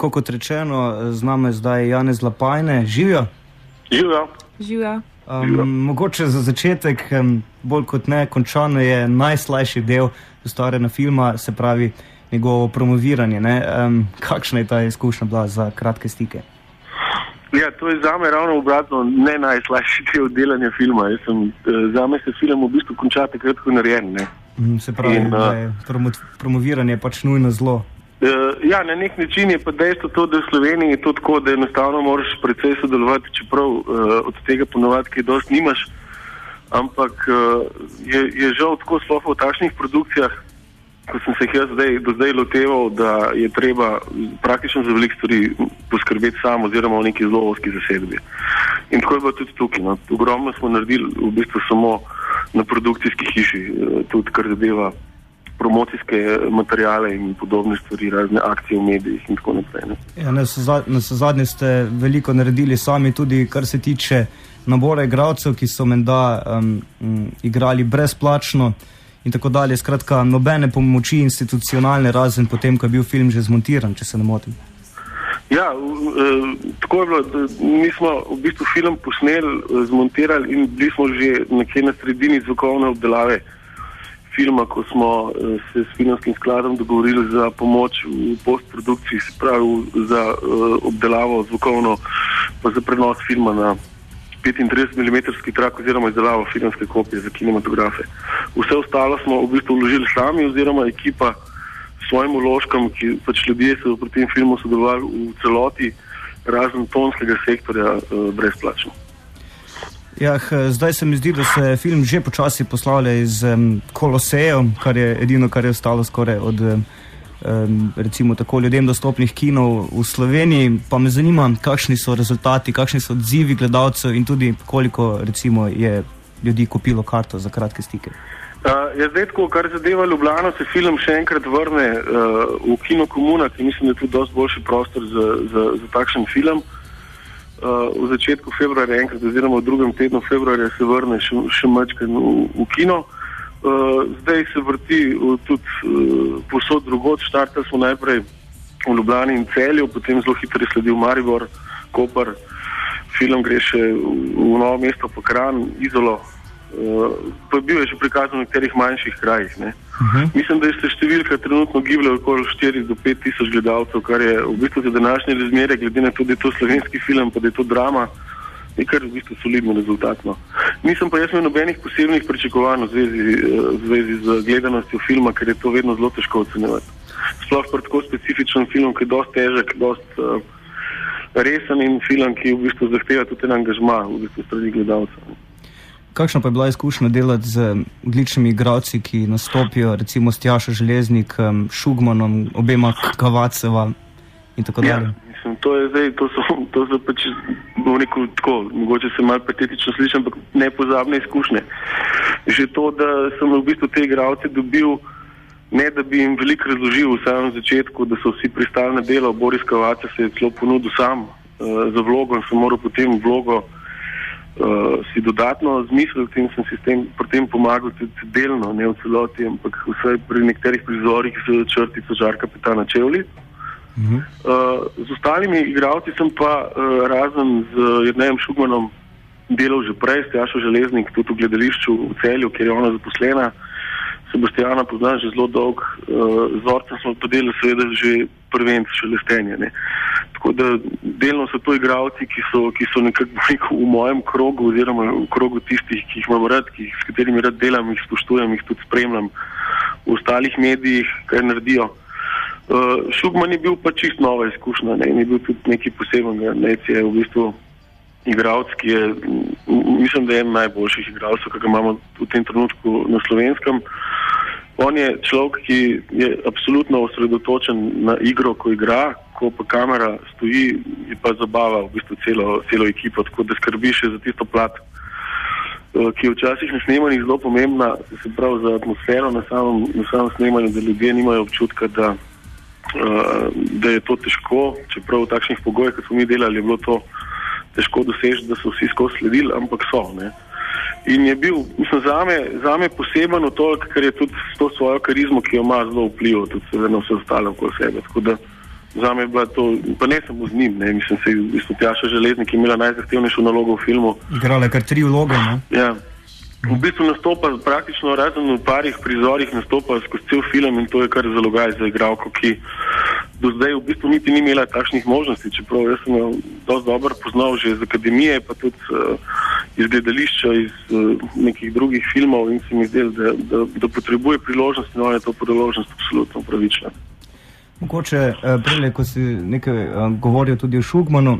tako kot rečeno, z nami zdaj Janez Lapajne, živijo. Živijo. Živijo. Um, mogoče za začetek, um, bolj kot ne, končano je najslajši del ustvarjanja filma, se pravi njegovo promoviranje. Um, kakšna je ta izkušnja bila za kratke stike? Ja, to je za me ravno obratno, ne najslajši del delanja filma. Sem, eh, za me se film v bistvu konča takrat, ko je narejen. Ne? Mm, se pravi, In, da je promo promoviranje pač nujno zlo. Uh, ja, na nek način je pa dejstvo to, da v Sloveniji je to tako, da enostavno moraš precej sodelovati, čeprav uh, od tega ponovadi kaj dosti nimaš. Ampak uh, je, je žal tako sploh v takšnih produkcijah, ko sem se jih jaz zdaj, do zdaj loteval, da je treba praktično za veliko stvari poskrbeti sam oziroma v neki zelo oski zasedbi. In tako je bilo tudi tukaj. No. Ogromno smo naredili v bistvu samo na produkcijski hiši, tudi kar zadeva promocijske materijale in podobne stvari, razne akcije v medijih in tako naprej. Ja, na zadnje ste veliko naredili sami, tudi kar se tiče nabora igralcev, ki so menda um, igrali brezplačno. In tako dalje, skratka, nobene pomoči institucionalne, razen potem, ko je bil film že zmontiran, če se ne motim. Ja, uh, tako je bilo. Mi smo v bistvu film posneli, uh, zmontirali in bili smo že nekje na sredini zvokovne obdelave uh, filma, ko smo uh, se s filmskim skladom dogovorili za pomoč v postprodukciji, se pravi za uh, obdelavo zvokovno, pa za prenos filma na 35 mm trak oziroma izdelavo filmske kopije za kinematografe. Vse ostalo smo v bistvu vložili sami oziroma ekipa s svojim uložkom, ki pač ljudje so pri tem filmu sodelovali v celoti, razen tonskega sektorja, uh, brezplačno. Ja, zdaj se mi zdi, da se film že počasi poslavlja iz um, Koloseja, kar je edino, kar je ostalo skoraj od um, recimo tako ljudem dostopnih kinov v Sloveniji. Pa me zanima, kakšni so rezultati, kakšni so odzivi gledalcev in tudi koliko recimo, je ljudi kupilo karto za kratke stike. Uh, ja, zdaj, ko kar zadeva Ljubljano, se film še enkrat vrne uh, v Kino Komuna, ki mislim, da je tu dosti boljši prostor za, za, za takšen film. Uh, v začetku februarja, enkrat, oziroma v drugem tednu februarja, se vrne še, še mačka v, v kino. Uh, zdaj se vrti uh, tudi uh, posod drugod, štartali smo najprej v Ljubljani in celju, potem zelo hitro je sledil Maribor, Koper, film gre še v, v novo mesto, Pokran, Izolo, Uh, pa bil je že prikazan v nekaterih manjših krajih. Uh mhm. -huh. Mislim, da se številka trenutno giblje okoli 4 do 5 tisoč gledalcev, kar je v bistvu za današnje razmere, glede na to, da je to slovenski film, pa da je to drama, je kar v bistvu solidno rezultatno. Nisem pa jaz imel nobenih posebnih pričakovanj v zvezi, uh, v zvezi z gledanostjo filma, ker je to vedno zelo težko ocenjevati. Sploh pa tako specifičen film, ki je dosti težek, dosti uh, resen in film, ki v bistvu zahteva tudi en angažma v bistvu strani gledalcev. Kakšna pa je bila izkušnja delati z odličnimi igralci, ki nastopijo, recimo s Tjašo Železnik, Šugmanom, obema Kavaceva in tako dalje? Ja, mislim, to je zdaj, to so, to so pač, bom rekel, tako, mogoče se malo patetično slišim, ampak nepozabne izkušnje. Že to, da sem v bistvu te igralce dobil, ne da bi jim veliko razložil v samem začetku, da so vsi pristali na delo, Boris Kavaca se je celo ponudil sam uh, za vlogo in sem moral potem vlogo uh, si dodatno zmislil in sem si s tem, tem pomagal tudi delno, ne v celoti, ampak vsaj pri nekaterih prizorih z črtico žar kapitana Čevli. Uh -huh. uh, z ostalimi igralci sem pa uh, razen z Jrnejem Šugmanom delal že prej, s Jašo Železnik, tudi v gledališču v celju, kjer je ona zaposlena. Sebastijana poznam že zelo dolg, uh, z Orcem smo pa delali seveda že prvenc šelestenja. Tako da delno so to igravci, ki so, ki so nekako v mojem krogu oziroma v krogu tistih, ki jih imam rad, ki, s katerimi rad delam, jih spoštujem, jih tudi spremljam v ostalih medijih, kaj naredijo. Uh, Šugman je bil pa čist nova izkušnja, ne? ni bil tudi neki poseben, ne je v bistvu igralec, ki je, mislim, da je en najboljših igralcev, ki ga imamo v tem trenutku na slovenskem. On je človek, ki je absolutno osredotočen na igro, ko igra, ko pa kamera stoji, je pa zabava v bistvu celo, celo ekipo, tako da skrbi še za tisto plat, eh, ki je včasih na snemanju zelo pomembna, se pravi za atmosfero na samem, na samem snemanju, da ljudje nimajo občutka, da, uh, da je to težko, čeprav v takšnih pogojih, kot smo mi delali, je bilo to težko doseči, da so vsi skozi sledili, ampak so. Ne. In je bil, mislim, za me, za me poseben v to, ker je tudi s to svojo karizmo, ki jo ima zelo vpliv, tudi na vse ostale okoli sebe. Tako da Za me je bilo to, pa ne samo z njim, ne, mislim, da je Tjaša Železnik imela najzahtevnejšo nalogo v filmu. Igrala je kar tri vloge. Ne? Ja. V bistvu nastopa praktično razen v parih prizorih, nastopa skozi cel film in to je kar zalogaj za igralko, ki do zdaj v bistvu niti ni imela takšnih možnosti, čeprav jaz sem jo dosti dobro poznal že iz akademije, pa tudi uh, iz gledališča, iz uh, nekih drugih filmov in se mi zdi, da, da, da potrebuje priložnost in ona je to priložnost absolutno upravičila. Mogoče, eh, prej, ko si nekaj uh, govoril tudi o Šugmanu,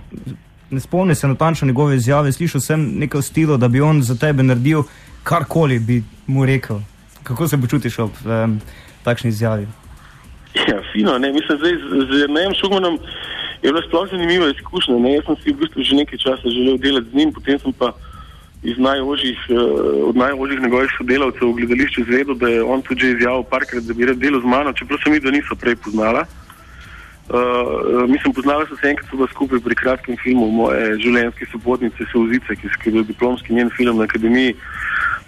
ne spomnim se natančno njegove izjave, slišal sem nekaj v stilu, da bi on za tebe naredil karkoli, bi mu rekel. Kako se počutiš ob um, takšni izjavi? Ja, fino, ne, mislim, zdaj z Nejem Šugmanom je bila sploh zanimiva izkušnja. Ne. Jaz sem si v bistvu že nekaj časa želel delati z njim, potem sem pa iz najožjih, uh, od najožjih njegovih sodelavcev v gledališču izvedel, da je on tudi izjavil parkrat, da bi rad delal z mano, čeprav sem jih, da niso prej poznala. Uh, mislim, poznala sem se enkrat skupaj pri kratkem filmu moje življenjske sobotnice Seuzice, ki je bil diplomski njen film na akademiji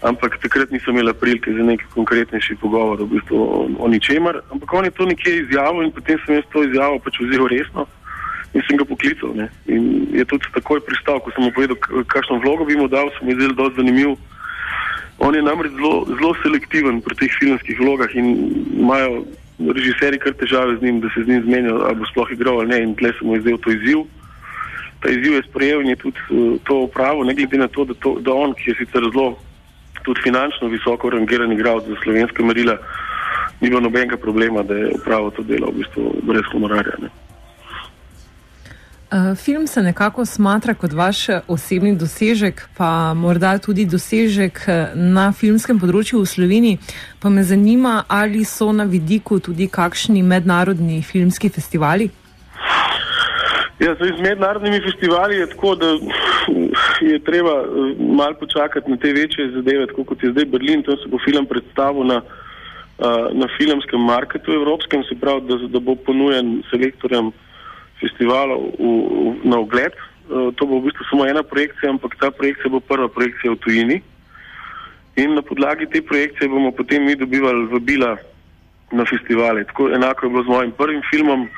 ampak takrat nisem imela prilike za neki konkretnejši pogovor v bistvu o, o ničemer. Ampak on je to nekje izjavil in potem sem jaz to izjavo pač vzel resno in sem ga poklical. Ne. In je tudi takoj pristal, ko sem mu povedal, kakšno vlogo bi mu dal, sem mu zelo zanimiv. On je namreč zelo, zelo selektiven pri teh filmskih vlogah in imajo režiserji kar težave z njim, da se z njim zmenijo, ali bo sploh igral ali ne. In tle sem mu izdelal to izziv. Ta izziv je sprejel in je tudi uh, to upravo, ne glede na to, da, to, da on, ki je sicer zelo tudi finančno visoko rangiran igralec za slovenske merila, ni bilo nobenega problema, da je upravo to delo v bistvu brez honorarja. Ne. Uh, film se nekako smatra kot vaš osebni dosežek, pa morda tudi dosežek uh, na filmskem področju v Sloveniji. Pa me zanima, ali so na vidiku tudi kakšni mednarodni filmski festivali? Ja, z mednarodnimi festivali je tako, da je treba eh, malo počakati na te večje zadeve, tako kot je zdaj Berlin, tam se bo film predstavil na, eh, na filmskem marketu evropskem, se pravi, da, da bo ponujen selektorjem festivalov v, v, na ogled. Eh, to bo v bistvu samo ena projekcija, ampak ta projekcija bo prva projekcija v tujini. In na podlagi te projekcije bomo potem mi dobivali vabila na festivale. Tako enako je bilo z mojim prvim filmom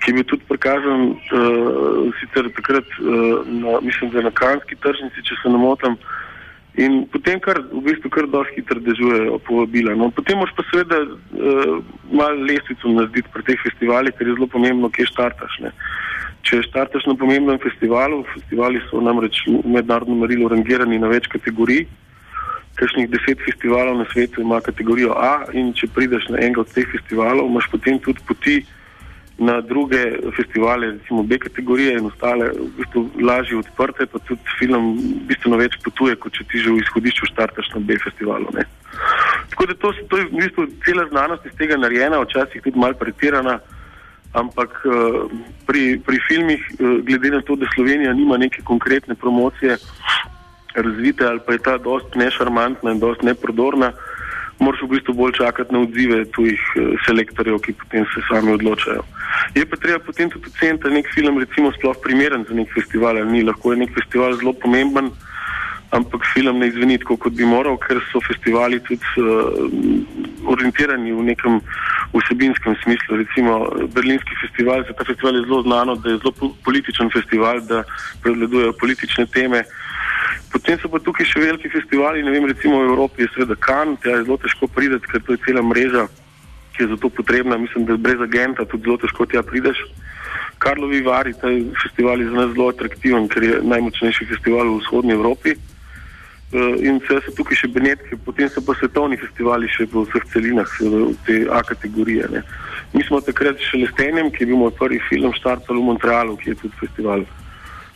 ki je bil tudi prikazan uh, sicer takrat, uh, na, mislim, da na kanski tržnici, če se ne motim. In potem kar v bistvu kar dosti hitro dežujejo povabila. No, potem moš pa seveda uh, malo lestvico narediti pri teh festivalih, ker je zelo pomembno, kje štartaš. Ne. Če štartaš na pomembnem festivalu, festivali so namreč v mednarodnem merilu rangirani na več kategorij, kakšnih deset festivalov na svetu ima kategorijo A in če prideš na enega od teh festivalov, imaš potem tudi poti, na druge festivale, recimo B kategorije in ostale, v bistvu lažje odprte, pa tudi film bistveno več potuje, kot če ti že v izhodišču štartaš na B festivalu. Ne. Tako da to, to je v bistvu cela znanost iz tega narejena, včasih tudi mal pretirana, ampak uh, pri, pri filmih, uh, glede na to, da Slovenija nima neke konkretne promocije razvite ali pa je ta dost nešarmantna in dost neprodorna, moraš v bistvu bolj čakati na odzive tujih uh, selektorjev, ki potem se sami odločajo. Je pa treba potem tudi oceniti, da je nek film recimo sploh primeren za nek festival ali ni. Lahko je nek festival zelo pomemben, ampak film ne izveni tako, kot bi moral, ker so festivali tudi uh, orientirani v nekem vsebinskem smislu. Recimo Berlinski festival, za ta festival je zelo znano, da je zelo političen festival, da prevladujejo politične teme. Potem so pa tukaj še veliki festivali, vem, recimo v Evropi je seveda Kan, tja je zelo težko prideti, ker to je cela mreža ki je za to potrebna. Mislim, da brez agenta tudi zelo težko tja prideš. Karlovi Vari, ta festival je za nas zelo atraktiven, ker je najmočnejši festival v vzhodnji Evropi. Uh, in vse so tukaj še Benetke, potem so pa svetovni festivali še v vseh celinah, te A kategorije. Ne. Mi smo takrat še Lestenjem, ki je bil moj prvi film, štartali v Montrealu, ki je tudi festival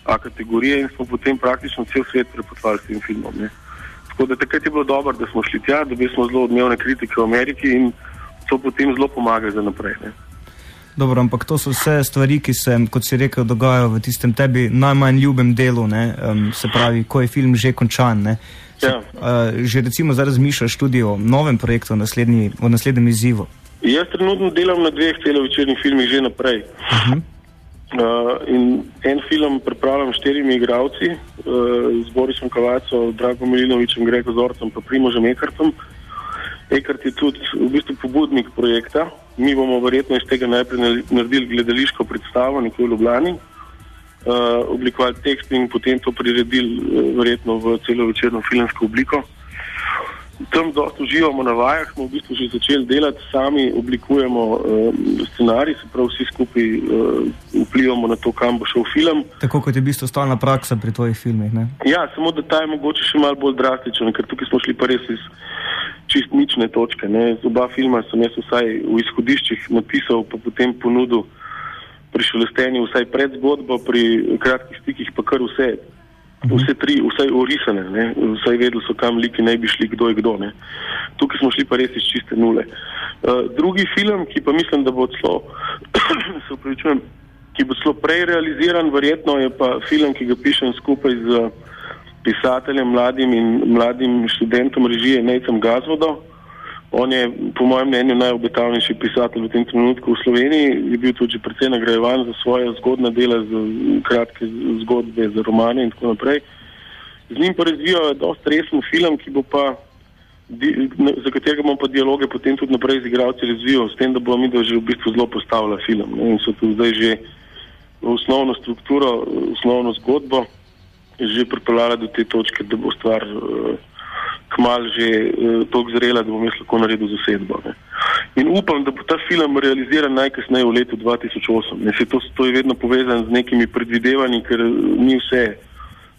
A kategorije in smo potem praktično cel svet prepotovali s tem filmom. Ne. Tako da takrat je bilo dobro, da smo šli tja, dobili smo zelo odmevne kritike v Ameriki in to potem zelo pomaga za naprej. Ne. Dobro, ampak to so vse stvari, ki se, kot si rekel, dogajajo v tistem tebi najmanj ljubem delu, um, se pravi, ko je film že končan. Se, ja. uh, že recimo zdaj razmišljaš tudi o novem projektu, naslednji, o naslednjem izzivu. Jaz trenutno delam na dveh celovečernih filmih že naprej. Uh -huh. Uh, in en film pripravljam s štirimi igravci, uh, z Borisom Kavacom, Dragom Milinovičem, Grego Zorcem in Primožem Ekartom. Ekrat je tudi v bistvu pobudnik projekta. Mi bomo verjetno iz tega najprej naredili gledališko predstavo nekje v Ljubljani, uh, oblikovali tekst in potem to priredili uh, verjetno v celovečerno filmsko obliko tam dosta uživamo na vajah, smo v bistvu že začeli delati, sami oblikujemo uh, scenarij, se pravi vsi skupaj uh, vplivamo na to, kam bo šel film. Tako kot je v bistvu stalna praksa pri tvojih filmih. Ne? Ja, samo da ta je mogoče še malo bolj drastičen, ker tukaj smo šli pa res iz čist nične točke. Ne. Z oba filma sem jaz vsaj v izhodiščih napisal, pa potem ponudil pri šelestenju vsaj pred zgodbo, pri kratkih stikih pa kar vse vse tri, vsaj orisane, ne? vsaj vedeli so, kam liki ne bi šli, kdo je kdo. Ne? Tukaj smo šli pa res iz čiste nule. Uh, drugi film, ki pa mislim, da bo celo, se upravičujem, ki bo celo prej realiziran, verjetno je pa film, ki ga pišem skupaj z pisateljem, mladim in mladim študentom režije Nejcem Gazvodo. On je, po mojem mnenju, najobetavnejši pisatelj v tem trenutku v Sloveniji. Je bil tudi precej nagrajevan za svoje zgodne dela, za kratke zgodbe, za romane in tako naprej. Z njim pa razvijajo dosta resen film, pa, za katerega bom pa dialoge potem tudi naprej z igralci razvijal, s tem, da bo mi da že v bistvu zelo postavila film. Ne? In so tu zdaj že osnovno strukturo, osnovno zgodbo že pripeljala do te točke, da bo stvar. Uh, kmalo že uh, tako zrela, da bom jaz lahko naredil zasedbo. Ne. In upam, da bo ta film realiziran najkasneje v letu 2008. Ne, to, to je vedno povezano z nekimi predvidevanji, ker ni vse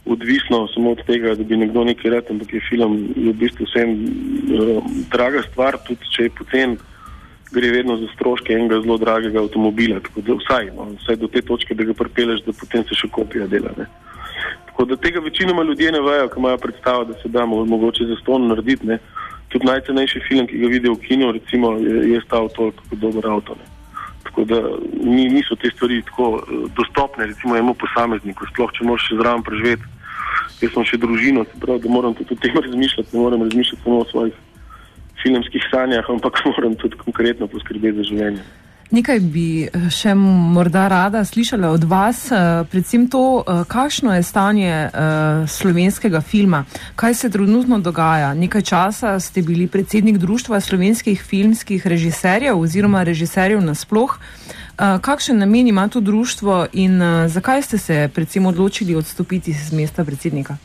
odvisno samo od tega, da bi nekdo nekaj rekel, ampak je film je v bistvu vsem uh, draga stvar, tudi če je pocen. Gre vedno za stroške enega zelo dragega avtomobila, tako da vsaj, no, vsaj do te točke, da ga pripeleš, da potem se še kopija dela. Ne. Tako da tega večinoma ljudje ne vejo, ki imajo predstavo, da se da mogoče za ston narediti. Ne. Tudi najcenejši film, ki ga vidijo v kinu, recimo, je, je stal toliko kot dober avto. Ne. Tako da ni, niso te stvari tako uh, dostopne, recimo, eno posamezniku, sploh če moraš še zraven preživeti. Jaz sem še družino, prav, da moram tudi o tem razmišljati, ne moram razmišljati samo o svojih filmskih sanjah, ampak moram tudi konkretno poskrbeti za življenje. Nekaj bi eh, še morda rada slišala od vas, eh, predvsem to, eh, kakšno je stanje slovenskega filma, kaj se trenutno dogaja. Nekaj časa ste bili predsednik Društva slovenskih filmskih režiserjev oziroma režiserjev nasploh. Kakšen namen ima to društvo in zakaj ste se predvsem odločili odstopiti z mesta predsednika?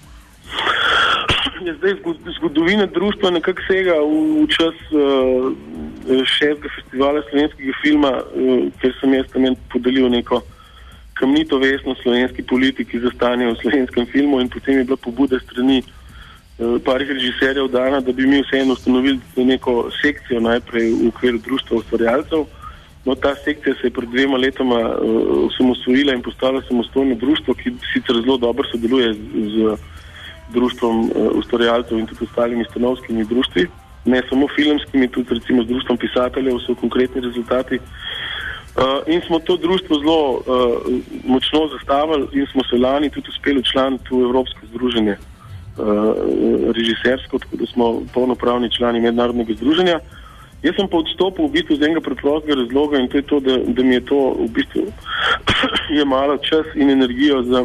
Ja, zdaj, zgodovina društva nekako sega v, v čas. Uh, šestega festivala slovenskega filma, eh, ker sem jaz tam podelil neko kamnito vesno slovenski politiki za stanje v slovenskem filmu in potem je bila pobuda strani eh, parih režiserjev dana, da bi mi vseeno ustanovili neko sekcijo najprej v okviru društva ustvarjalcev. No, ta sekcija se je pred dvema letoma uh, osamosvojila in postala samostojno društvo, ki sicer zelo dobro sodeluje z, z društvom uh, ustvarjalcev in tudi ostalimi stanovskimi društvi ne samo filmskimi, tudi recimo z društvom pisateljev, so konkretni rezultati. Uh, in smo to društvo zelo uh, močno zastavili in smo se lani tudi uspeli članiti v Evropsko združenje uh, režisersko, tako da smo polnopravni člani mednarodnega združenja. Jaz sem pa odstopil v bistvu z enega preprostega razloga in to je to, da, da mi je to v bistvu jemalo čas in energijo za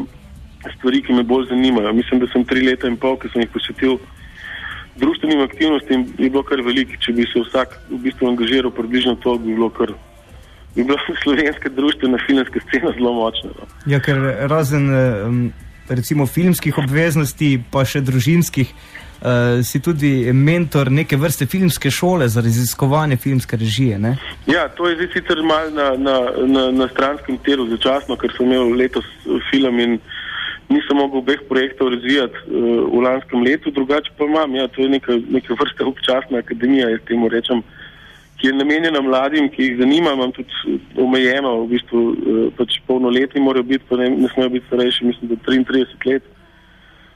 stvari, ki me bolj zanimajo. Mislim, da sem tri leta in pol, ki sem jih posvetil društvenim aktivnostim je bilo kar veliko. Če bi se vsak v bistvu angažiral približno to, bi bilo kar. Bi bila slovenska družbena filmska scena zelo močna. No. Ja, ker razen recimo filmskih obveznosti, pa še družinskih, uh, si tudi mentor neke vrste filmske šole za raziskovanje filmske režije. Ne? Ja, to je zdaj sicer malo na, na, na, na stranskem teru začasno, ker sem imel letos film in uh, nisem mogel obeh projektov razvijati uh, v lanskem letu, drugače pa imam, ja, to je neka, neka vrsta občasna akademija, jaz temu rečem, ki je namenjena mladim, ki jih zanima, imam tudi eh, omejeno, v bistvu uh, pač polnoletni morajo biti, pa ne, ne smejo biti starejši, mislim, da 33 let.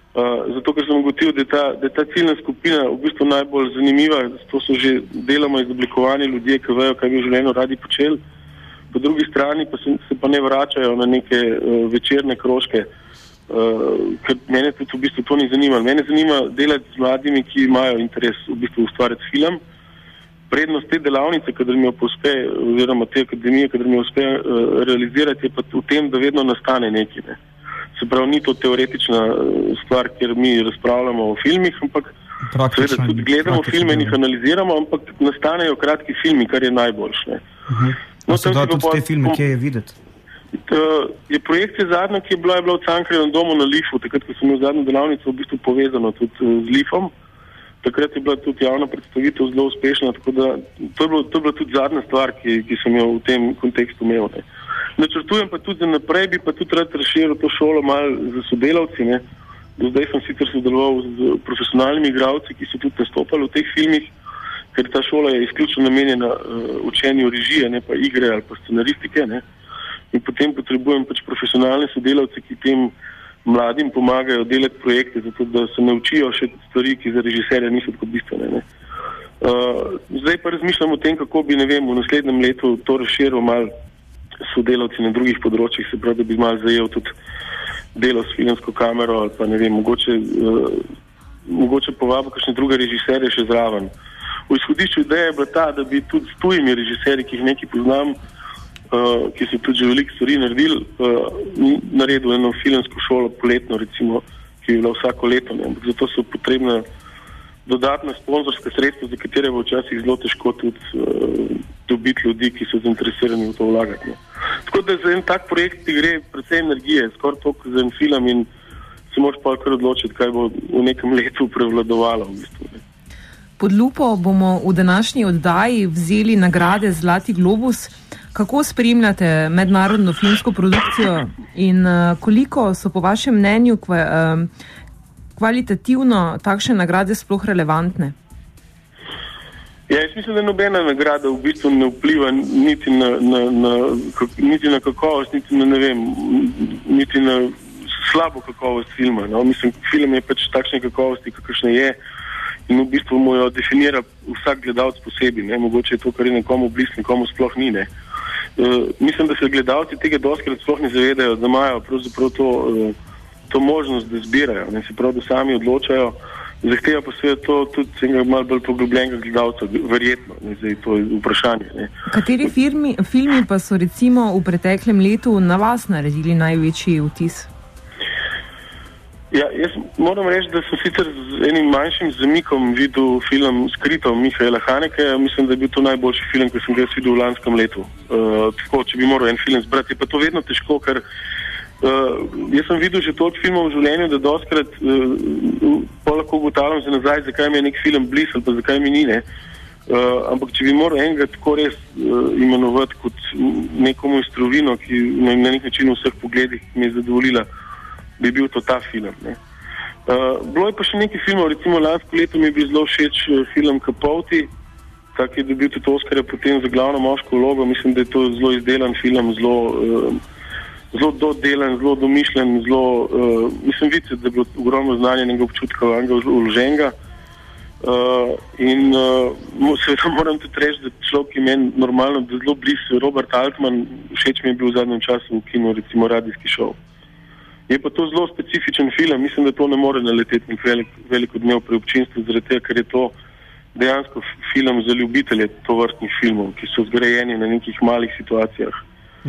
Uh, zato, ker sem ugotovil, da, da je ta ciljna skupina v bistvu najbolj zanimiva, to so že deloma izoblikovani ljudje, ki vejo, kaj bi v življenju radi počeli, po drugi strani pa se, se pa ne vračajo na neke uh, večerne krožke. Uh, Uh, ker mene tudi v bistvu to ni zanimalo. Mene zanima delati z mladimi, ki imajo interes v bistvu ustvarjati film. Prednost te delavnice, kadar mi jo uspe, oziroma te akademije, kadar mi jo uspe uh, realizirati, je pa v tem, da vedno nastane nekaj. Ne. Se pravi, ni to teoretična uh, stvar, kjer mi razpravljamo o filmih, ampak Seveda tudi gledamo filme in jih analiziramo, ampak nastanejo kratki filmi, kar je najboljše. Uh -huh. No, se tudi te filme, kje je videti. Je projekcija zadnja, ki je bila, je bila v Cankarjevem domu na Lifu, takrat, ko sem imel zadnjo delavnico, v bistvu povezano tudi z Lifom. Takrat je bila tudi javna predstavitev zelo uspešna, tako da to je, bilo, to je bila tudi zadnja stvar, ki, ki sem jo v tem kontekstu imel. Ne. Načrtujem pa tudi za naprej, bi pa tudi rad razširil to šolo malo za sodelavci. Ne. Do zdaj sem sicer sodeloval z profesionalnimi igravci, ki so tudi nastopali v teh filmih, ker ta šola je izključno namenjena uh, učenju režije, ne pa igre ali pa scenaristike. Ne. In potem potrebujem pač profesionalne sodelavce, ki tem mladim pomagajo delati projekte, zato da se naučijo še stvari, ki za režiserja niso tako bistvene. Uh, zdaj pa razmišljam o tem, kako bi vem, v naslednjem letu to razširil malo sodelavci na drugih področjih, se pravi, da bi malo zajel tudi delo s filmsko kamero ali pa ne vem, mogoče, uh, mogoče povabo kakšne druge režiserje še zraven. V izhodišču ideja je bila ta, da bi tudi s tujimi režiserji, ki jih nekaj poznam, uh, ki so tudi veliko stvari naredili, uh, naredil eno filmsko šolo poletno, recimo, ki je bila vsako leto. Ne. Zato so potrebne dodatna sponzorska sredstva, za katere bo včasih zelo težko tudi uh, dobiti ljudi, ki so zainteresirani v to vlagati. Tako da za en tak projekt ti gre predvsem energije, skoraj toliko za en film in se moraš pa kar odločiti, kaj bo v nekem letu prevladovalo. V bistvu, Pod lupo bomo v današnji oddaji vzeli nagrade Zlati globus. Kako spremljate mednarodno filmsko produkcijo in uh, koliko so po vašem mnenju kva, uh, kvalitativno takšne nagrade sploh relevantne? Ja, jaz mislim, da nobena nagrada v bistvu ne vpliva niti na, na, na, niti na kakovost, niti na, vem, niti na slabo kakovost filma. No? Mislim, film je pač takšne kakovosti, kakršne je in v bistvu mu jo definira vsak gledalec posebej. Mogoče je to, kar je nekomu blizu, nekomu sploh ni. Ne? Uh, mislim, da se gledalci tega doskrat sploh ne zavedajo, da imajo pravzaprav to, uh, to možnost, da zbirajo, ne se pravi, da sami odločajo. Zahteva pa seveda to tudi enega malo bolj poglobljenega gledalca, verjetno, ne, zdaj to je vprašanje. Ne. Kateri filmi, filmi pa so recimo v preteklem letu na vas naredili največji vtis? Ja, jaz moram reči, da sem sicer z enim manjšim zamikom videl film Skrito Mihaela Haneke. Mislim, da je bil to najboljši film, ki sem ga videl v lanskem letu. Uh, tako, če bi moral en film zbrati, je pa to vedno težko, ker Uh, jaz sem videl že toliko filmov v življenju, da doskrat uh, lahko ugotavljam za nazaj, zakaj mi je nek film blizu ali pa zakaj mi ni. Ne. Uh, ampak če bi moral enega tako res uh, imenovati kot neko mojstrovino, ki na, na nek način v vseh pogledih mi je zadovoljila, bi bil to ta film. Uh, bilo je pa še nekaj filmov, recimo lansko leto mi je bil zelo všeč film Kapoti, tak je dobil tudi Oskarja potem za glavno moško vlogo. Mislim, da je to zelo izdelan film, zelo. Uh, zelo dodelen, zelo domišljen, zelo, uh, mislim, vidite, da je bilo ogromno znanja in občutka vloženega. Uh, in uh, seveda moram tudi reči, da človek je meni normalno, da je zelo blizu Robert Altman, všeč mi je bil v zadnjem času v kinu, recimo radijski šov. Je pa to zelo specifičen film, mislim, da to ne more naleteti nek velik, velik odmev pri občinstvu, zaradi tega, ker je to dejansko film za ljubitelje tovrstnih filmov, ki so zgrajeni na nekih malih situacijah.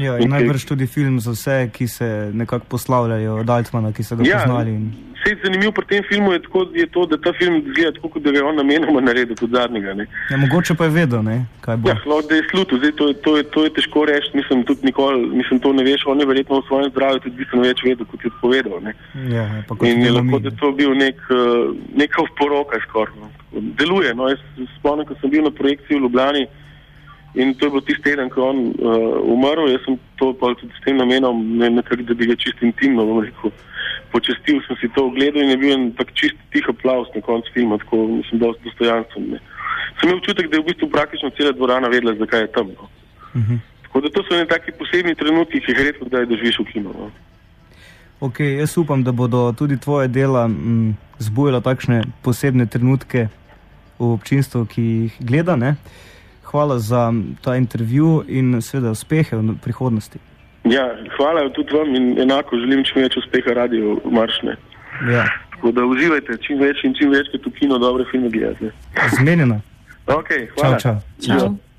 Ja, in najbrž tudi film za vse, ki se nekako poslavljajo od Altmana, ki so ga ja, poznali. Vse zanimivo pri tem filmu je, tako, je to, da ta film zgleda tako, kot da ga je on namenoma naredil kot zadnjega. Ja, mogoče pa je vedel, ne? kaj bo. Ja, lahko da je sluto, zdaj to, to, to, to je težko reči, mislim, tudi nikoli, mislim, to ne veš, on je verjetno v svojem zdravju tudi bistveno več vedel, kot je povedal. Ne? Ja, pa kot in je lahko, da to bil nek, uh, neka poroka skoraj. No. Deluje, no, jaz spomnim, ko sem bil na projekciji v Ljubljani. In to je bil tisti teden, ko je on uh, umrl. Jaz sem to tudi s tem namenom, ne, nekak, da bi ga čist intimno rekel. Počestil sem si to ogledal in je bil en tak čist tih aplaus na koncu filma, tako mislim, da je dostojanstven. Sem imel občutek, da je v bistvu praktično cela dvorana vedela, zakaj je tam. No. Uh mhm. -huh. Tako da to so ne taki posebni trenutki, ki jih redko kdaj doživiš v kinu. No. Ok, jaz upam, da bodo tudi tvoje dela mm, zbujala takšne posebne trenutke v občinstvu, ki jih gleda. Uh, hvala za ta intervju in seveda uspehe v prihodnosti. Ja, hvala tudi vam in enako želim čim več uspeha radio Maršne. Ja. Tako da uživajte čim več in čim več, kot v kino dobre filme gledate. Zmenjeno. Ok, hvala. Čau, čau. čau.